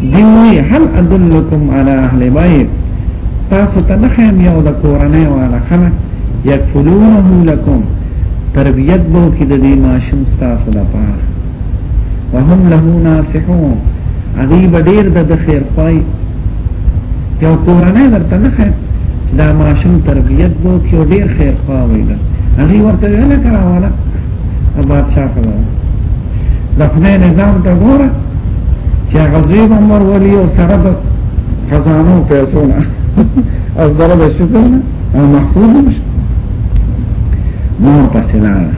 دیوی هل ادلکم علی اهل بیت تاسو ته نه خیم یو د کورنۍ والا خلک یکفلونه لکم تربیت بو کې د دې ماشوم تاسو لپاره وهم له ناصحون هغه ډیر د خیر پای یو کورنۍ درته نه خیر دا ماشوم تربیت بو کې ډیر خیر خواوي دا هغه ورته ویل کړه ولا بادشاہ خبره د خدای نظام ته ګوره چې هغه زوی به مور ولي او سره د خزانو پیسو نه او سره د شکر نه او محفوظ بشه مور پسې لاړه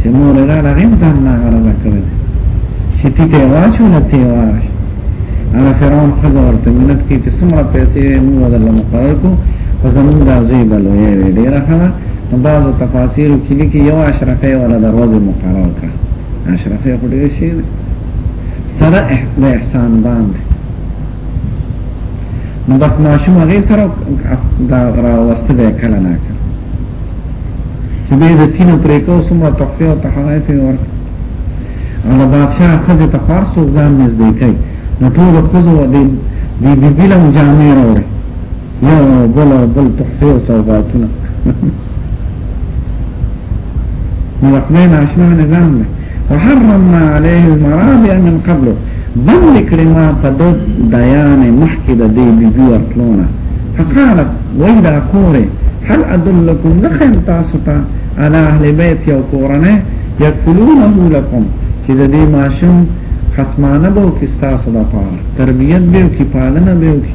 چې مور یې لاړه هغه هم ځان ناغرضه کړی چې تیته یې واچوله ته یې واچ هغه فرعون ښځه ورته منت کوي چې څومره پیسې یې موږ درله مقرر کړو خو زمونږ دا زوی به لوی وي ډېره ښه ده نو بعضو تفاسیرو کې لیکي یو اشرفه یې وله د ورځې مقرر کړه اشرفه خو ډېر شي سره د احسان باندې نو بس ماشوم هغه سره دا را وسته به کله نه کړ چې به د تینو پرې کو سم تحفه او تحایف ور او د بادشاہ خځه ته فارسو ځان نږدې کوي نو ټول خځو د دې دې بلم جامې راوړي یا بل بل تحفه او سوغاتونه ملقبین آشنا نظام دی وحرمنا عليه المرابع من قبله بند کړي ما په د دیان مخکې د دې بیبي ورتلونه فقالت وای دا کوره هل ادلکم نخم تاسو ته على اهل بیت یو کورنه یکلونه لكم چې د دې ماشوم خصمانه به او کې تاسو د پاره تربیت به او کې پالنه به او کې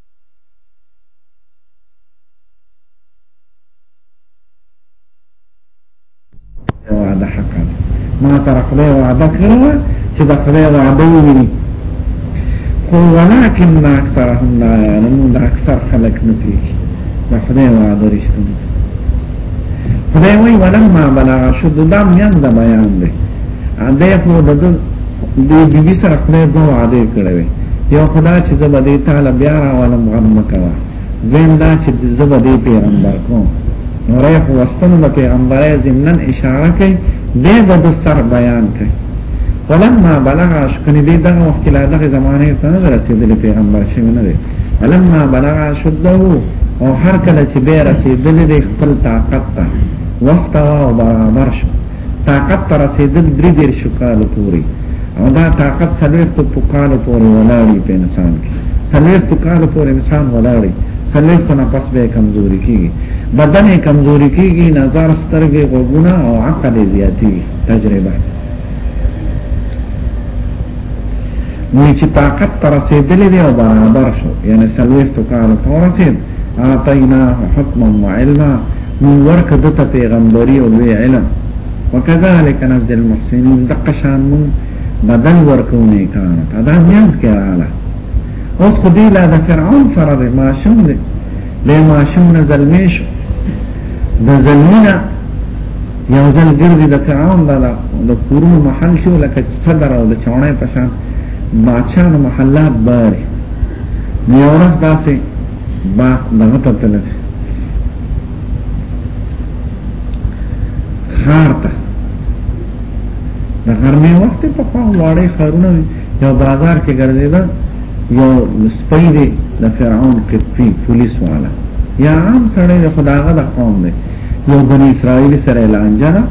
وعده حق ما سره خدای وعده کړی و چې د خدای وعده وویني خو ولکن اکثرهم لا یعلمون د اکثر خلک نه پوهېږي د خدای وعده رښتونې خدای وایي ولما بلغ شد دا میان د بیان دی دی خو د دې بیبي سره خدای دوه وعده کړې وي یو خدای چې زه به دې تعالی بیا راولم غم مکوا زم دا چې زه به دې پیغمبر کوم نو ریح واستنو د پیغمبري زمنن اشاره کوي دې د سر بیان کوي ولما بلغ اشکنی دې دغه وخت لا دغه زمانه ته نه رسیدلې پیغمبر شي نه دی ولما بلغ شده او هر کله چې به رسیدلې خپل طاقت ته واستوا او برابر شو طاقت تر رسیدل درې دیر شکال پوری او دا طاقت سلیختو په کال پوری ولاړی په انسان کې سلیختو کال پوری انسان ولاړی سلیختو نه پس به کمزوري کیږي بدن کمزوري کیږي نظر سترګې غوونه او عقل زیاتی تجربه نو چې طاقت تر رسیدلې دی او برابر شو یعنی سلیختو کال پوری اعطيناه حكما وعلما من ورک دته پیغمبري او لوی علم وكذلك نزل المحسنين دقشان من بدل ورکونه کان دا نیاز کړه اوس خو دی لا د فرعون سره به ماشوم دی له ماشوم نه زلمی شو د زلمینه یو ځل ګرځي د فرعون د د کورونو محل شو لکه صدر او د چاڼې په شان باچانو محلات باری نیورس داسې با دغه ته تل دي خار ته د غرمې وخت په خوا واړې خارونه یو بازار کې ګرځیدا یو سپی دی د فرعون کپی پولیس والا یا عام سړی د خداغه د قوم دی یو بنی اسرائیل سره لانجه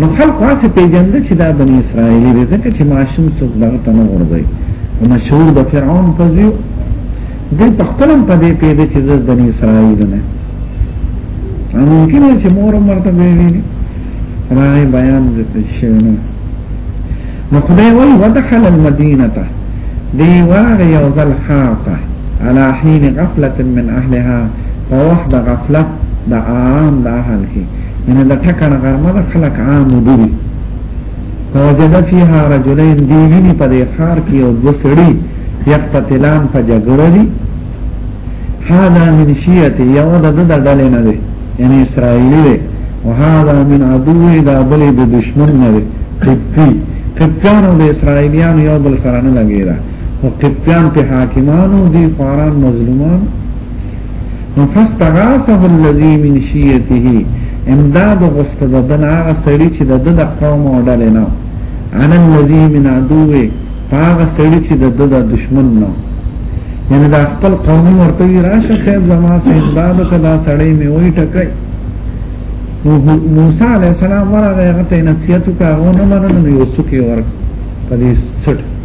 نو خلق واسه پیجنده چې دا بنی اسرائیلی دی ځکه چې ماشوم څوک دغه ته نه ورځي مشهور د فرعون په ځیو دی په خپل په دې پیدا چې زه بنی اسرائیل نه ممکن چې مور مرته ویلي راي بیان دې شوی نه نو خدای وی ودخل المدینه دی واغ یو ځل خاطه على حين غفلة من اهلها فوحد غفلة د عام د اهل کې من د ټکر غرمه د خلق عام دی فوجد فيها رجلين دیوینی په دې خار کې او دو سړي یقتتلان په جګړه دي هذا من شيعته یو د د ډلې نه دی یعنی اسرائیلی دی او هذا من عدو دا بلې د دشمن نه دی قبطي قبطیانو د اسرائیلیانو یو بل سره نه لګیږي او قبطیان په حاکمانو دي فاران مظلومان نو فاستغاثه الذي من شيته امداد غست ددن هغه سړی چې د د قوم اورل نه انا الذي من عدوه هغه سړی چې د د دشمن نه یعنی دا خپل قوم ورته راشه صاحب زما سه امداد کدا سړی می وای ټکای موسی علی السلام ورغه هغه ته نصیحت وکړ او نه مننه یو څوک ورک په دې سټ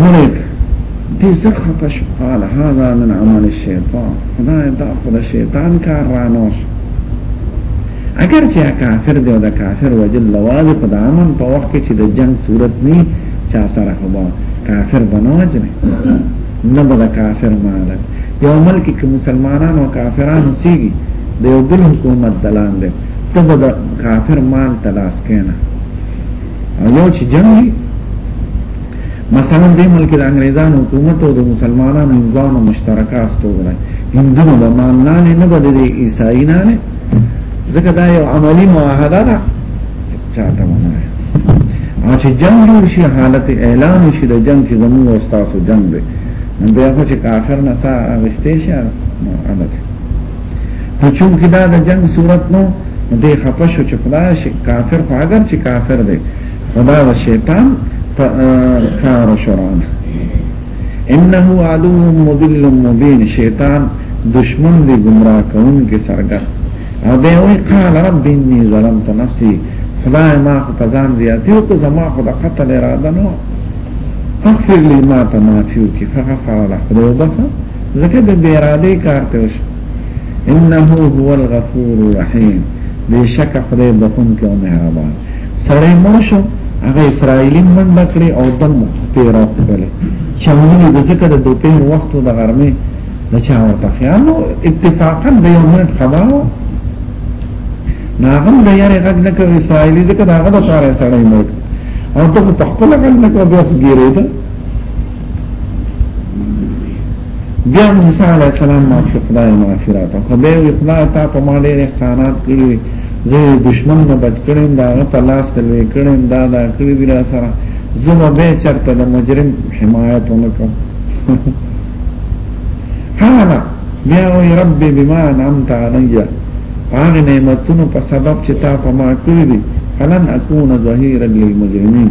ملک دې زر خپه شو قال هذا من عمل الشیطان دا دا خو د شیطان کار رانو شو اگر چې کافر دی او د کافر وجل لواز په د امن په وخت کې چې د جنگ صورت نه چا سره خو کافر بنوج نه نه به کافر مالک یو ملک کې مسلمانان او کافران سیږي د یو بل حکومت دلان دی ته به کافر مال تلاش کینا یو چې جنگي مثلا دې ملک د انګريزانو حکومت او د مسلمانانو هندوانو مشترکه استوګنه هندونو به مان نه نه بده دي عیسائی نه نه ځکه دا یو عملی معاهده ده چاته ونه او چې جنگ جوړ شي حالت اعلان شي د جنگ چې زموږ او تاسو جنگ دی نو بیا خو چې کافر نه سا غشته شي نو عادت نو چون کې دا د جنگ صورت نو دې خپشو چې خدای شي کافر خو اگر چې کافر دی خدا و شیطان کار شران انه عدو مضل مبین شیطان دشمن دی گمراه کون کې سرګر او دی وی قال رب انی ظلمت نفسی خدای ما خو پزان زیاتی او زما خو د قتل اراده نو فاغفر لي ما تمافيو كي فغفر له خدای وبخه ځکه د بې ارادې کار ته وشو انه هو الغفور الرحیم بشک خدای بخون کې او مهربان سره مړ شو هغه اسرایلی منډه کړې او دم پیرا کړل چې موږ د ذکر د دوپین وخت د غرمې د چا ورته خیال نو اتفاقا د یو منټ خبر ناغم د یاري غږ نه کوي اسرایلی ذکر هغه د پاره سره مړ او ته په خپل غږ نه کوي بیا ګیرې ده بیا موسی علی السلام ما چې خدای مغفرت او خدای وی خدای تا په ما ډېر احسانات کړی زه دشمن نه بچ کړم دا په لاس کې لوي کړم دا دا کړی دی را سره زه به چرته د مجرم حمایت ونکم قال بیا وی رب بما انعمت علی هغه نعمتونو په سبب چې تا په ما کړی دي فلن اكون ظهيرا للمجرمين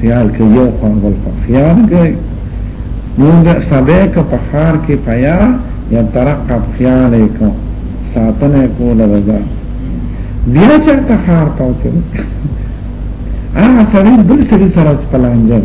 خیال کې یو خوا بل خوا خیال کې مونږ سبه که په خار کې پیا یا ترقب خیال کو ساتنه کوله وځه بیا چې ته خار پاتې هغه سړی بل سړي سره پلان جوړ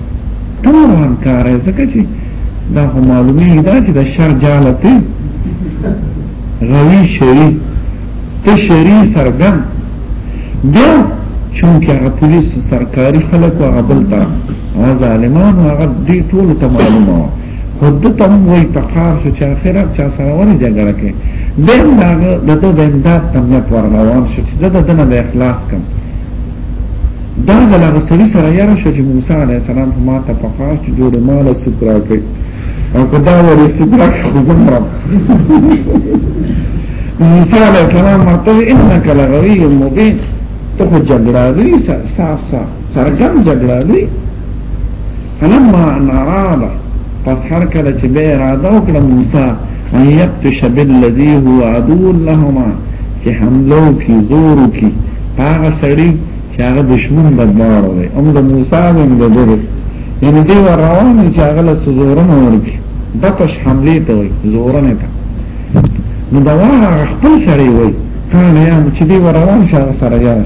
ټول همکار ځکه چې دا خو معلومي دا چې د شر جاله ته غوي شری ته شری سرګم بیا چونکه هغه پولیس سرکاري خلک او هغه بل طرف او ظالمان او هغه دې ټول ته معلومه و خود ته هم وایي په کار شو چې اخره چا سره ورې جګړه کې دیم دا د دوه د امداد تمیت ورغوان شو چې زه د دنه د اخلاص کم دا ځل هغه سړي سره یاره شو چې موسی علیه السلام په ما ته په خاص چې جوړې ما له سوک راکړي او که دا ورې سوک راکړي خو زه مرم موسی علیه السلام ورته وویل انک لغوي مبین ته خو جګړه وي صاف صاف څرګند جګړه وي فلما ان اراد پس هر کله چې به اراده وکړه موسی ان یبتش بالذی هو عدو لهما چې حملو کی زور کی هغه سړی چې هغه دشمن بدمار وي هم د موسی هم د دغه یعنی دی روان چې هغه له زورنه ورکی دتش حمله ته وي زورنه ته نو دا خپل سړی وي کانه یا چې دی روان شي سره یار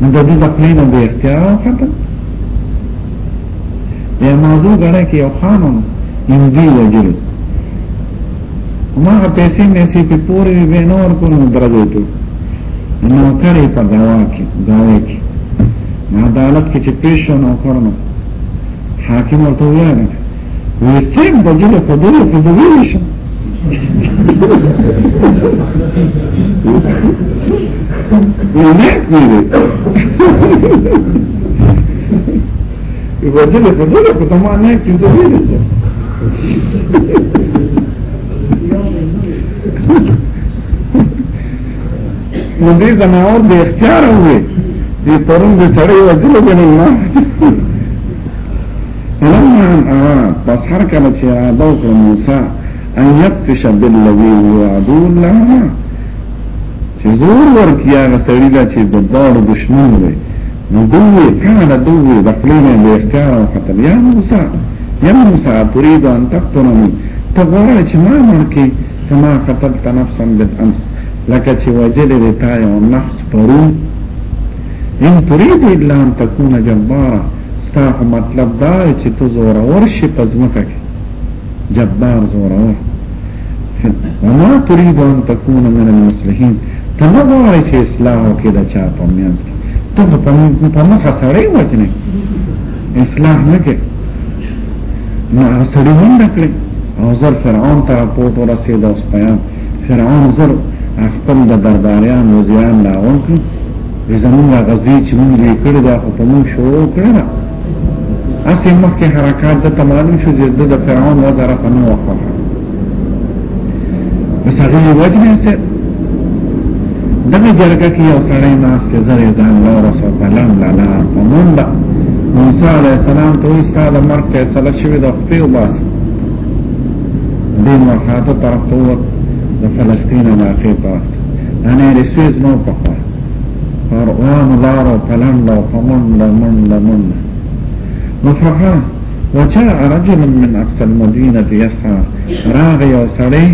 نو د دې د پلان د اختیار وکړل د موضوع غره کې یو خانم هندي وجل ما پیسې مې سي په پوری به نور کو نو درځو ته نو کړې په داوا کې داوا کې عدالت کې چې پیښ نو کړنو حاکم ورته ویل وی سیم د جنو په دنو په زویل شم وی نیک میره وی جنو په دنو په زمان نیک کی زویل شم نو دې زماور د اختیار وې دې پرون د سړی وځلو کنه ما فلما ان اراد بس هر کله چې اراده وکړه موسی ان يبطش بالذي هو عدو لهما چې زور ورکی هغه سړی دا چې د دار دشمن وي نو دوی کانه دوی د خپلینه د اختیار او خطر یا موسی یا موسی تريد ان تقتلني ته غواړې چې ما مړ کې کما قتلت نفسا بالامس لکه چې وجل دې تا یو نفس پرون ان تريد الا ان تكون جبارا ستا خو مطلب دا دی چې ته زورور شې په ځمکه کې جبار زورور وما تريد ان تكون من المصلحين ته نه غواړې چې اصلاح وکړې د چا په میانس کې ته خو په مخه سړی وځنې اصلاح نه کې نه سړی هم نه کړې او زر فرعون ته راپورټ ورسېد اوس پیام فرعون زر خپل د درباریان وزیران راغون کړ زمونږ غزوی چې مونږ یې کړی دا خو په مونږ شروع کړی نه اسې مخکې حرکات د تمالو شو چې د فرعون وزاره په نو وخت بس هغه یې وجنه سه دغه جرګه کې یو سړی ناس ته زری ځان له رسول الله لالا په مونږ موسی علیه السلام ته یې ستاسو مرګ فیصله شوې د خپل وباس دین ورخاته طرف ته د فلسطین علاقه طرف ته انا رسویز نو په روان لارو پلنډه او په منډه منډه منډه نو فها وجاء رجل من اقصى المدينه يسعى راغ یو سړی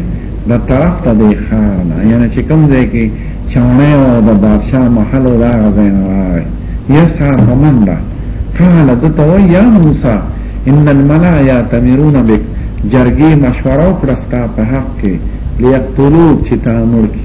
د طرف ته دی خار نه یعنی چې کوم ځای کې چاڼه او د بادشاہ محل او دا غزای نه راغی يسعى په منډه قال دته یا موسی ان الملا یاتمرون بک جرګي مشوره وکړه ستا په حق کې ليقتلوك چې تا مړ کی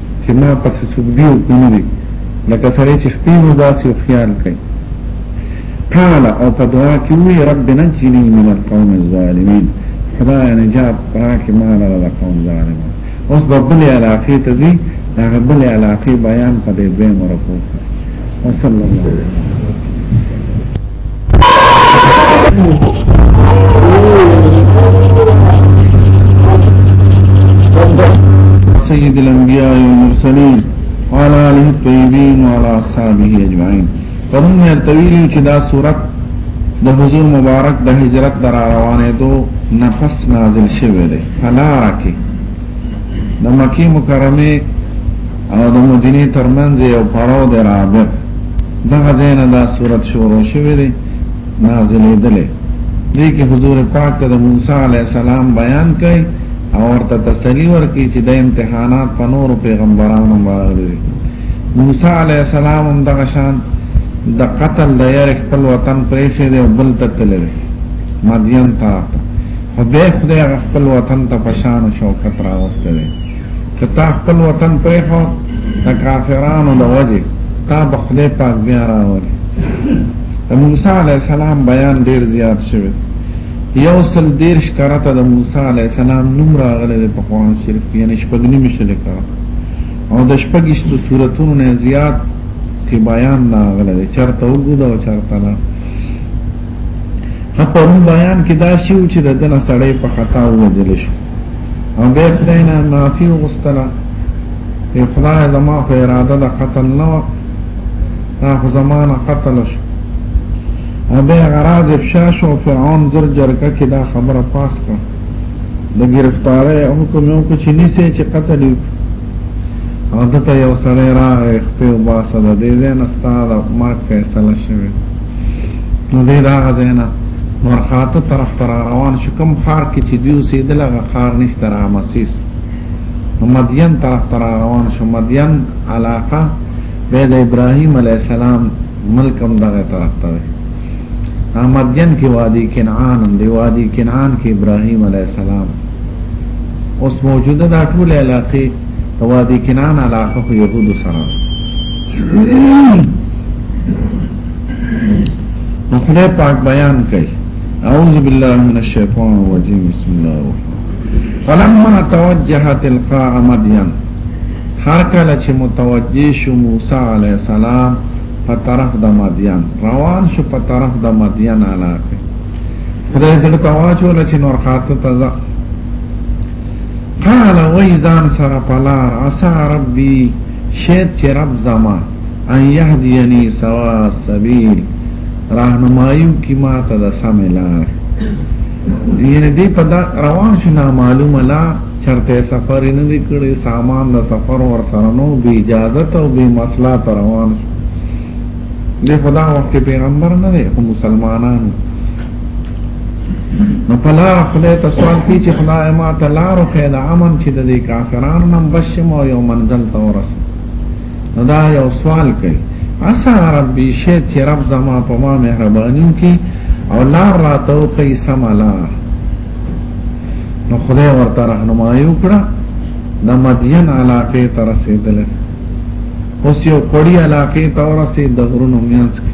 چې ما پس څوک دی او کنه دی لکه سره چې خپې نو باسي او خیال کوي قال او په دعا کې وی رب نجني من القوم الظالمين خدای نجات پاک ما نه له قوم ظالمانو اوس په بل علاقه ته دي دا بل علاقه بیان په دې به مرکو وصلی الله علیه سيد الأنبياء والمرسلين وعلى آله الطيبين وعلى أصحابه أجمعين پرون مې تویل چې دا صورت د حضور مبارک د هجرت در روانې دو نفس نازل شوه دی فلارکه د مکی مکرمه او د مدینه ترمنځ یو پړاو د رابط دغه ځای نه دا صورت شروع شوې ده نازلې دلې دې کې حضور پاک ته د موسی علی السلام بیان کړي او ورته تسلی ورکړي چې د امتحانات په نور پیغمبرانو باندې موسی علی السلام هم دغه شان د قتل د یار خپل وطن پرې شه دی او بل ته تللی مدین ته خو به خدای خپل وطن ته پشان او شوکت راوستلی که تا خپل وطن پریخو د کافرانو د وجه تا به خدای پاک بیا راولي د موسی علی السلام بیان ډیر زیات شوی یو سل دیرش کرته د موسی علی السلام نوم راغلی د قرآن شریف کې یعنی شپږ نیمه شل کرته او د شپږشتو سوراتونو نه زیات کې بیان راغلی چرته وګړو او چرته نه په بیان کې دا شی چې د دنا سړی په خطا وځل شو او به خدای نه معافي وغوښتله ای خدای زما خو اراده د قتل نه وه دا خو زما نه قتل شو او به هغه راز افشا شو فرعون زر جرګه کې دا خبره پاس کړه د ګرفتارۍ حکم یې وکړ چې نیسې چې قتل یې او دته یو سړی راغی خپې وباسه د دې ځای نه ستا د مرګ فیصله شوې نو دې دا غزینا مرخاته طرف تر روان شو کوم خار کې چې دیو سیدل هغه خار نشته را مسیس مدین طرف تر روان شو مدین علاقه به د ابراهیم علی السلام ملکم دغه طرف ته مدین کې وادي کنعان دی وادي کنعان کې ابراهیم علی السلام اوس موجوده دا ټول علاقې وادي کنعان علاقه خو يهودو سره نو خدای پاک بیان کوي اعوذ بالله من الشیطان الرجیم بسم الله الرحمن فلما توجه تلقاء مدین هر کله چې متوجه شو موسی علی السلام په طرف د مدین روان شو په طرف د مدین علاقه خدای زړه ته واچول چې نور خاطر ته قال ويزان سر پلار عسى ربي شاید چې رب زما ان يهديني سوا السبيل راهنمایو کی ما ته د سم لار یعنی دې په دا روان شي نه معلومه لا چرته سفر نه دی کړی سامان د سفر ور سره نو به اجازه ته او به مسله روان دې خدا وخت پیغمبر نه دی خو مسلمانانو نو پلا خدای ته سوال کوي چې خدای ما ته لار خو د امن چې د دې کافرانو نم بشم او یو منزل ته ورسم نو دا یو سوال کوي اسا ربي شه چې رب زما په ما مهرباني کوي او لار را توخي سملا نو خدای ورته راهنمایي وکړه د مدین علاقه ته رسیدل اوس یو پړی علاقه ته ورسید د غرونو میانس کې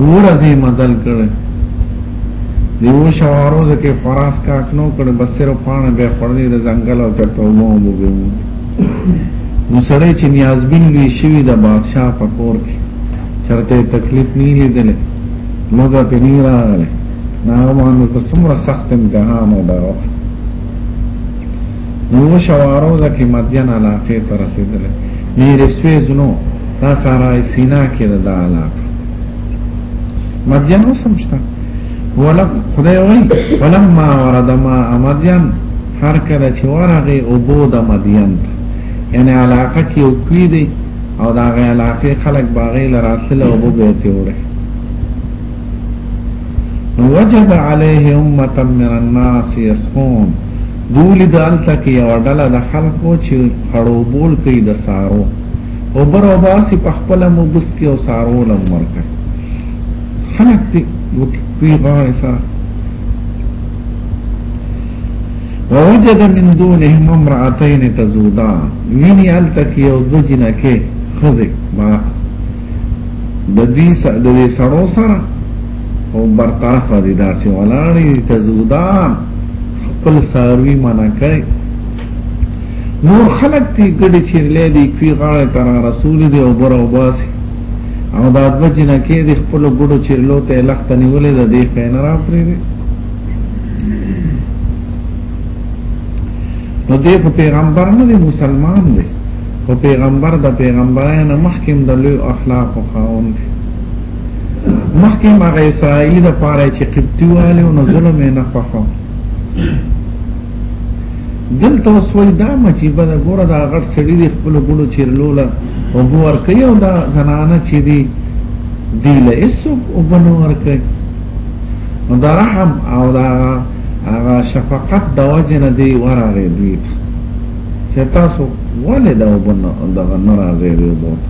ورځې مدل کړي دیو شوارو ځکه فراس کاک نو کړ بس سره پانه به خړلې د ځنګل او چرته مو مو به مو نو سره چې نیازبین وی شوی د بادشاہ په کور کې چرته تکلیف نه لیدل موږ په نی راغله نو باندې په څومره سخت امتحان وډاوه نو شوارو د کې مدین علاقه ته رسیدل میر سویز نو دا سارای سینا کې د علاقه مدین اوسم شته ولم خدای وای ولم ما ورد ما مدین هر کله چې ورغه او بود مدین ته یعنی علاقه کې او کوي دی او دا غي علاقه خلق باغې لراتله او بو به ته وړي وجد عليه امه من الناس يسقون دولی دالته کې یو ډله د خلکو چې خړوبول کوي د سارو او بر او باسي په خپل مبس کې او سارو لم ورکړي خلک دې وکړي غاړه سره ووجد من دونهم امرأتين تزودان ویني الته کې یو د جنہ کې خزه ما د دې د دې سړو سره او برطرف دي داسې ولاړې تزودان خپل ساروی معنا کړي نور خلق تی ګډي چیرلې دی کوي غاړه تر رسول دی او بر او باسي او دا د جنہ کې د خپل ګډو چیرلو ته لخت نیولې د دې خین را پرې دی نو دې په پیغمبر نه دی مسلمان دی او پیغمبر د پیغمبرانو مخکې د لوی اخلاق او خاوند دی مخکې مغه اسرائیل د پاره چې قبطي والي او ظلم نه خوښو دلته وسوي دا مجيبه د ګوره دا غټ سړي د خپل ګلو چیرلوله او بور کوي او دا زنانه چې دی دی له اسو او بنور کوي نو دا رحم او دا هغه شفقت د وجه نه دی وراره دی چې تاسو ولې دا وبنه دا نه راځي دی وبوت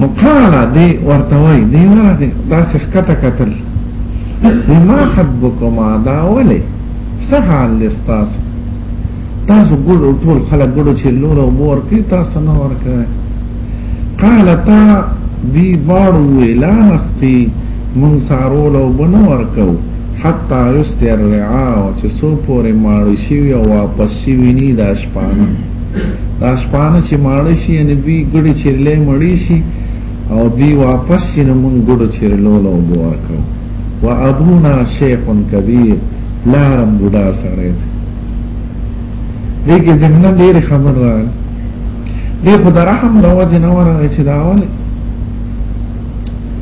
نو قال دی ورته وای دی نه دی دا سخته قتل دی ما حبکما دا ولې سحال لستاس تاسو ګورو ټول خلک ګورو چې لور او مور کې تاسو نه ورکه قال تا دی بارو ویلا نسقي مون سارول او بنو ورکو حتا یستر رعا او چې سو پورې ماړو شي او واپس چې ویني دا شپانه دا شپانه چې ماړ شي یعنی دوی ګړي چیرلې مړی شي او دوی واپس چې موږ ګړو چیرلو له وبو ورکړو و ابونا شیخ کبیر لارم بوډا سره دې کې زمنا ډېر خبر را دې خدای رحم د وجه نه ورغی چې دا ول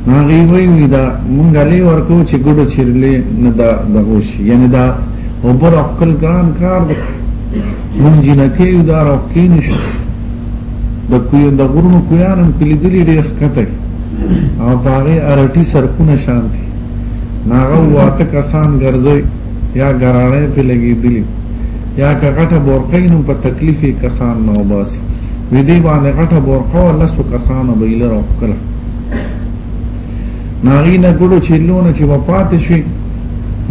هغه وی دا مونږ لې ورکو چې ګډو چیرلې نه دا دغوش یعنی دا او بر خپل ګران کار دی مونږ جنکه یو دا راوکې نشو د کوی د غرونو کویانم کلی دلی ډیر خطه او باغې ارټي سرکونه شانتي ناغه واته کسان ګرځي یا ګراړې په لګي دلی یا کغټه بورقینو په تکلیفې کسان نو باسي وې دې باندې غټه بورقه ولا سو کسانو بیل راوکړه ناغي نه ګړو چې لونه چې وفات شي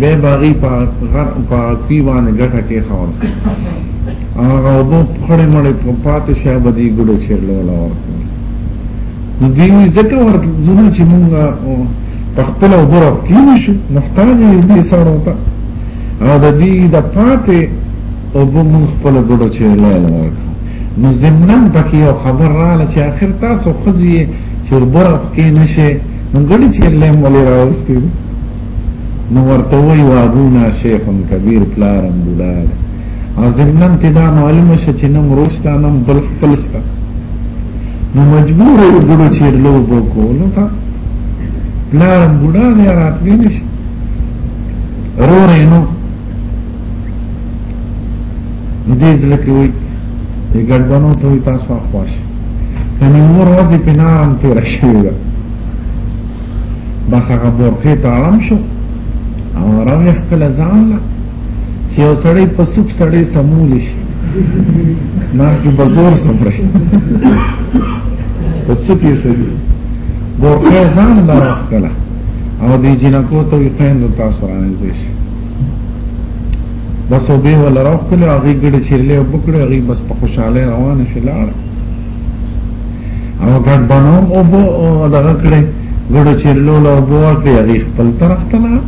به باغی په غر په کی باندې ګټه کې خور هغه وبو خړې مړې په پات شي به دې ګړو چې لولا ورکو نو دې ځکه ورته زونه چې مونږ په خپل وبره کې نشو محتاج یو دې سره وتا او د دې د پاتې او به موږ خپل ګډو چې لا لا نو زمنن پکې یو خبر رااله چې اخر تاسو خزي چې برخ کې نشه نو ګډي چې له مولې راوستي نو ورته وی وابونا شیخ کبیر پلارم بلار او زمنن ته دا معلومه شې چې نم روستا نم بل خپلستا نو مجبور یو ګډو چې له وبو کولو تا پلارم بلار راتلی نشه رورې نو دې ځل کې وي د ګډبنو ته وي تاسو اخواش کني مور ورځې په نارم تیر شوی ده بس هغه بورخه تاړم شو او راوي خپل ځان لا چې یو سړی په سوق سړی سمول شي نه کې بزور سفر شي په سوق یې سړی بورخه ځان لا راخلا او دې جنکو ته یې خويند تاسو رانه دي بس او به ولا راو کله هغه ګډه چیرلې او بکړه هغه بس په خوشاله روان شي لاړ او ګډ بنوم او بو دغه کړه ګډه چیرلو له بو ورته هغه خپل طرف ته لاړ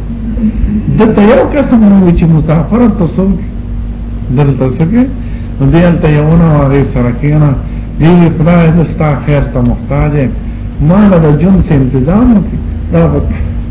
د ته یو قسم نو چې مسافر تاسو دلته څنګه دې ته یو نه هغه سره کېنا دی خدای زستا خیر ته محتاج ما له جنس تنظیم دا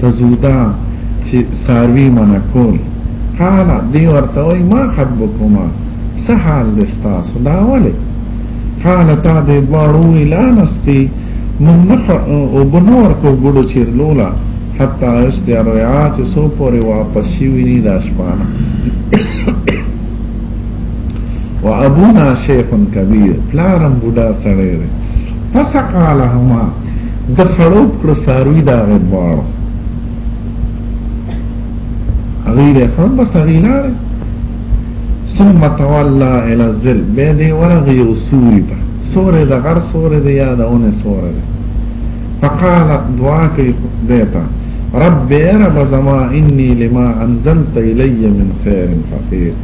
تزودا چې ساروی منکول قال دی ورته وای ما خطبکما څه حال دې تاسو دا ولې قال تا دې بارو الا نستی من نخ او بنور کو ګړو چیر لولا حتا استیار یا چې سو پورې واپس شي ویني دا شپانه و ابونا شیخ کبیر پلارم بوډا سره پس قالهما د خړوب کړ ساروی دا غبار غیر خان بس غیلار ثم تولى الى الظل به دې ورغي وسوري ته سورې د غر سورې د یادونه سورې ده فقال دعا کوي دیتا رب رب زما اني لما انزلت الي من خير فقير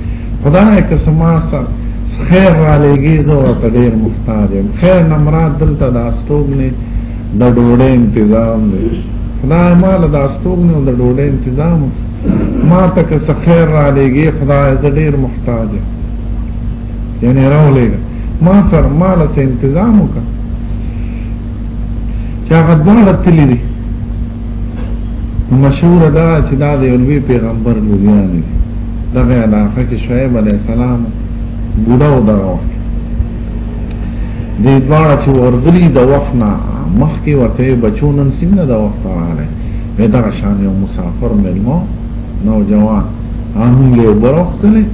خدای که سما سر خیر را لګي زه ورته ډیر محتاج یم خیر نه مراد دلته د استوګنې د ډوډۍ تنظیم دی خدای مال د استوګنې او د ډوډۍ تنظیم ما ته که څه خیر را لګي خدای زه ډیر محتاج یم یعنی راو لګي ما سر مال سه تنظیم وکړه چې هغه دواړه تللی دي مشهور دا چې دا د یولوی پیغمبر لوریان دي دغه علاقه کې شعیب علی السلام بوډا و دغه وخت دې دواړه چې ورغلي د وخت نه مخکې ورته بچونن څنګه د وخت راغله مې دا شان یو مسافر ملمو نوجوان هم له بروختله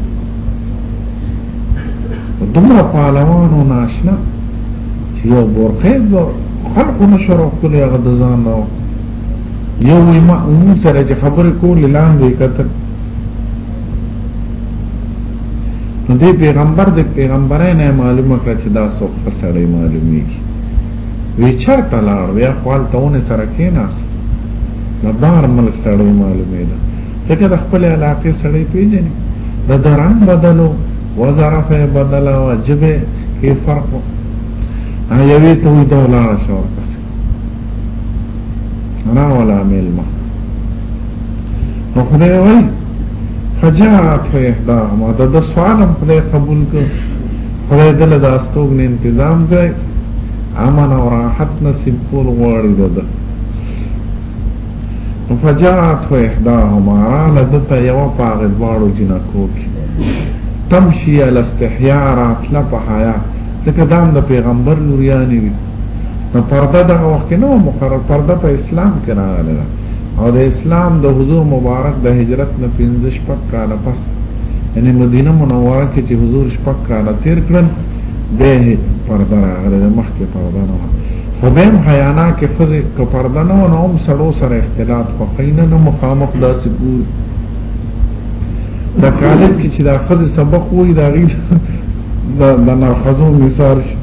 دومره پهلوانو ناشنا چې یو بورخه د خلکو نشره کولې هغه د ځان نو یو وی ما اون سره چې خبرې کولې لاندې کتل نو دې پیغمبر د پیغمبرای نه معلومه کړ چې دا څوک خسړې معلومیږي وی چرته لاړ بیا خپل تاونه سره کېناس نو بار ملک سړې معلومه ده ځکه د خپل علاقې سړې پیژني د درنګ بدلو وظرف بدل او جب کې فرق ها یوی ته وی دا لاړ شو پس انا ولا مل ما نو خدای وای فجاءت احدا ما د سوالم خدای قبول کړ خدای دل د استوګ نه تنظیم کړ امن او راحت نصیب کول غواړي دغه فجاءت احداهما لدت یو پاغه دواړو جنکو کې تمشي على استحياء راتله په حیا ځکه دام د پیغمبر لوریانی وي نو پرده دغه وخت نو مقرر پرده په اسلام کې راغله او د اسلام د حضور مبارک د هجرت نه 15 شپږ کاله پس یعنی مدینه منوره کې چې حضور شپږ کاله تیر کړل به پرده راغله د مخ کې پرده نه خو به حیانا کې خزه کو پرده نه و نو هم سړو سره اختلاط خو خینه نو مخامخ داسې ګور د کالج کې چې دا خزه سبق وای دا غي د نرخزو مثال شي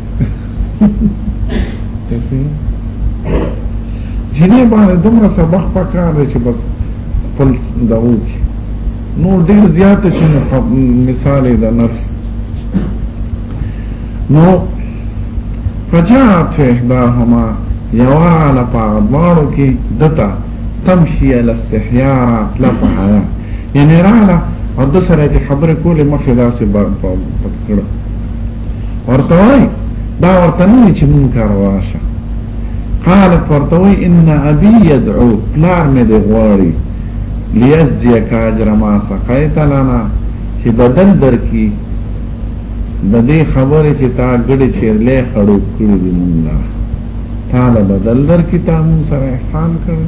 جنې باندې دومره سبق پکار دی چې بس خپل دغو کې نور ډیر زیات چې مثال د نفس نو فجاعت احداهما یوا علا پاغدوارو کی دتا تمشی علا استحیارا تلپا حیا یعنی رالا او دسره چې خبره کوله مخه داسې بار په پکړه ورته وای دا ورته نه چې مونږ کار واشه قالت ورته وای ان ابي يدعو پلار مې دی غواړي ليزيك اجر ما سقيت لنا چې بدل درکې د دې خبرې چې تا ګډه چیرلې خړو کړې دي مونږ تا له بدل درکې تا مون سره احسان کړو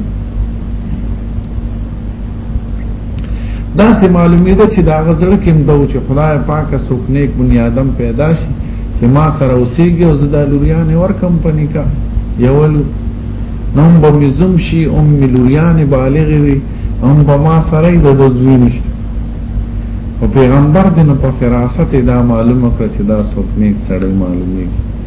دا سه معلومه ده چې دا غزړه کې مدو چې خدای پاک څوک نیک بنی آدم پیدا شي چې ما سره اوسېږي او زدا لوریان ور کمپنی کا یولو نوم به مزم شي ام لوریان بالغ وي ام به ما سره د دوی نشته او پیغمبر دنه په فراست دا معلومه کړ چې دا څوک نیک سړی معلومه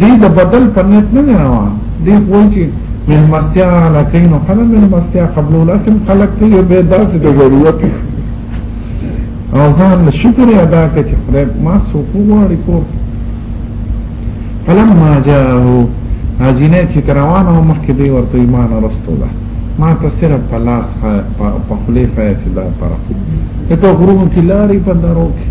دې د بدل په نیت نه روان دې خو چې مهمستیا لکه نو خلک مهمستیا قبل الاسم خلک ته یو به داسې د ضرورت او ځان له شکر ادا کړ چې خدای ما سوق وړي کور فلم ما جاءو اجینه چې روان او مخکې دی ورته ایمان ورستو ده ما ته صرف په لاس په خلی فای چې دا طرف ته غرونو کې لاري په درو کې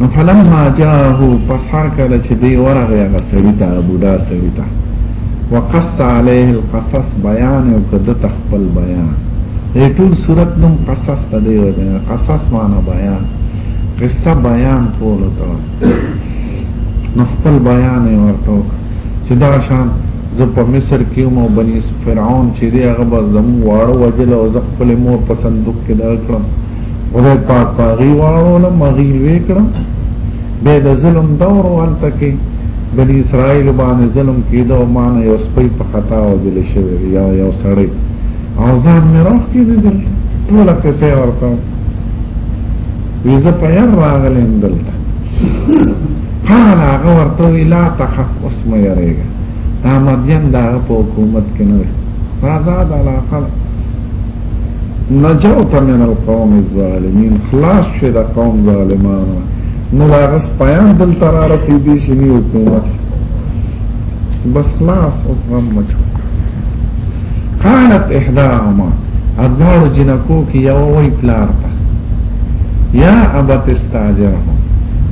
نو فلما جاءه پس هر کله چې دی ورغی هغه سړی ته بوډا سړی ته وقص عليه القصص بیان او کده تخپل بیان دې ټول صورت نوم قصص ته دی ورته قصص معنا بیان قصه بیان کول ته نو خپل بیان ورته چې دا شان زه په مصر کې مو بني فرعون چې دی هغه به زمو واړو وجل او زه خپل مور په صندوق کې دا کړم ولې پاک پاغي واړو له مغیل وکړم به د ظلم دور ولته کې بنی اسرائیل باندې ظلم کیدو مان یو سپی په خطا او دل شوی یا یو سړی او ځان مې راخ کې دې ټول کې سه ورته ویزه په یار راغلم دلته قال هغه ورته لا تخف اسم یریګا دا مدین دا په حکومت کې نه راځه دا لا خلک نجوت من القوم الظالمین خلاص شوه د قوم ظالمانو نو دا غس پیان دل تر رسیدي شي نیو حکومت بس خلاص او غم مچو قالت احداهما ادوار جنکو کی یو وی پلار تا یا ابت استاجره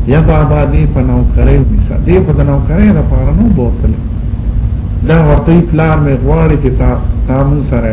یا بابا دی په نوکرې وسه دی په نوکرې د پاره نو بوتل دا ورته پلان مې غواړي چې تا تا مون سره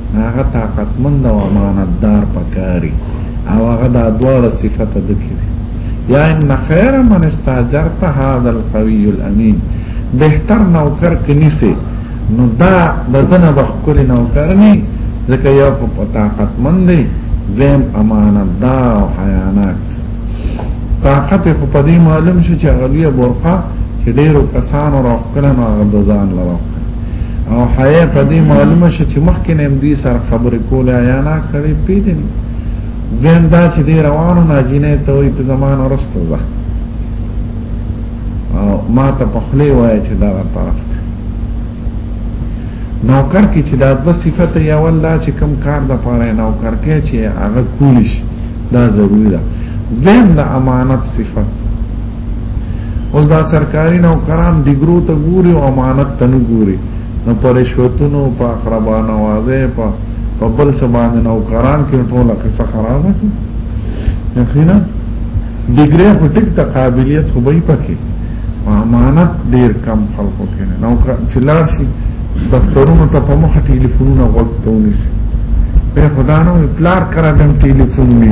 هغه طاقتمند او امانتدار پکاري او هغه دا دواړه صفته د کې یا ان خیر من استاجرت هذا القوي الامين بهتر نوکر کنيسه نو دا د دنه بخکل نوکر نه ځکه یو په طاقتمند دی زم امانتدار او حیاناک طاقت خو په دې معلوم شو چې غلیه برقه چې ډیرو کسانو راخ کړه نو هغه ځان لره او حیا په دې معلومه شو چې مخکې نه دې سره خبرې کوله یا نه سړې پیژني دین دا چې دې روانو نه جنې ته وي په زمان ورستو ده او ما ته په خلی وای چې دا طرف ته نوکر کې چې دا د صفته یا ولا چې کم کار د پاره نوکر کې چې هغه کولیش دا ضروری ده دین د امانت صفت اوس دا سرکاري نوکران ډیګرو ته ګوري او امانت ته نه ګوري نو پر رشوتونو په خرابانه وازه په په بل څه باندې نوکران کې ټول قصه خرابه دي یقینا ډیګري په ټیک ته قابلیت خو به پکې امانت ډیر کم خلکو کې نه نو چې لاسي دفترونو ته په مخه ټلیفونونه غوښتو نشي په خدانو پلار کرا دم ټلیفون نه